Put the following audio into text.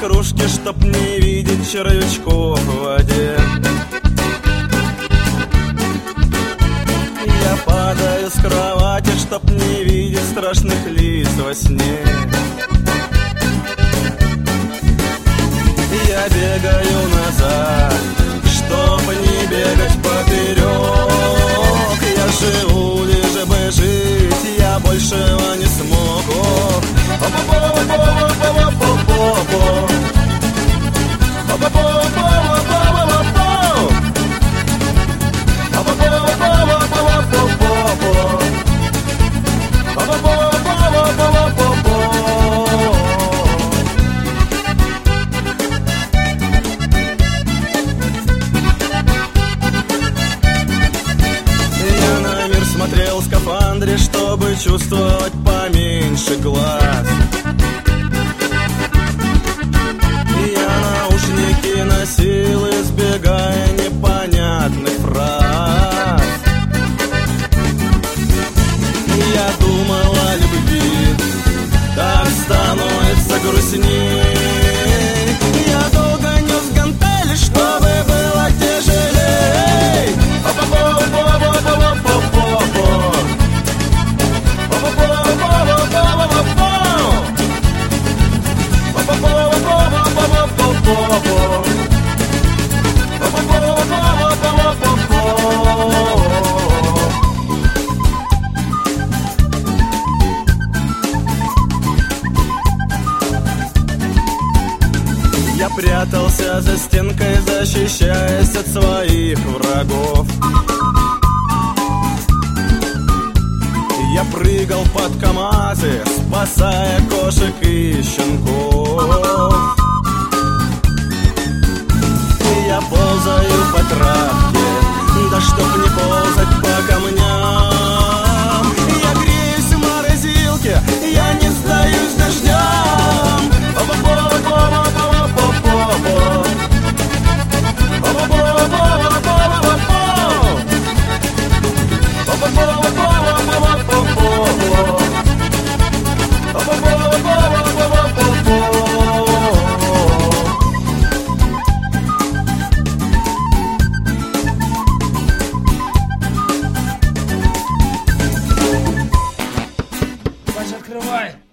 кружке, чтоб не видеть червячков в воде. Я падаю с кровати, чтоб не видеть страшных лиц во сне. Я бегаю назад, чтоб смотрел в скафандре, чтобы чувствовать поменьше глаз. Я наушники носил, избегая непонятных фраз. Я думал о любви, так становится грустней Я прятался за стенкой, защищаясь от своих врагов. Я прыгал под КамАЗы, спасая кошек и щенков Pedro White.